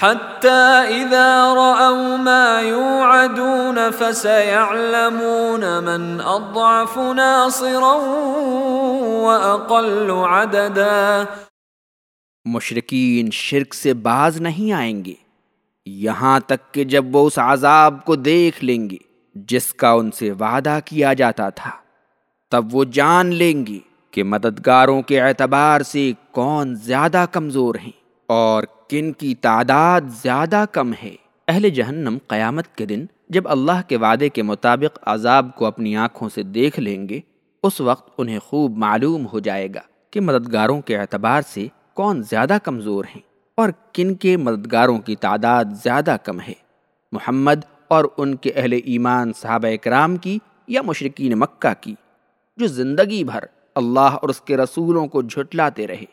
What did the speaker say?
حتى إذا رأوا ما يوعدون فسيعلمون من أضعف ناصرا وأقل عددا. مشرقین شرک سے باز نہیں آئیں گے، یہاں تک کہ جب وہ اس عذاب کو دیکھ لیں گے جس کا ان سے وعدہ کیا جاتا تھا، تب وہ جان لیں گے کہ مددگاروں کے اعتبار سے کون زیادہ کمزور ہیں اور کن کی تعداد زیادہ کم ہے۔ اہل جہنم قیامت کے دن جب اللہ کے وعدے کے مطابق عذاب کو اپنی آنکھوں سے دیکھ لیں گے، اس وقت انہیں خوب معلوم ہو جائے گا کہ مددگاروں کے اعتبار سے کون زیادہ کمزور ہیں اور کن کے مددگاروں کی تعداد زیادہ کم ہے۔ محمد اور ان کے اہل ایمان صحابہ اکرام کی یا مشرقین مکہ کی، جو زندگی بھر اللہ اور اس کے رسولوں کو جھٹلاتے رہے۔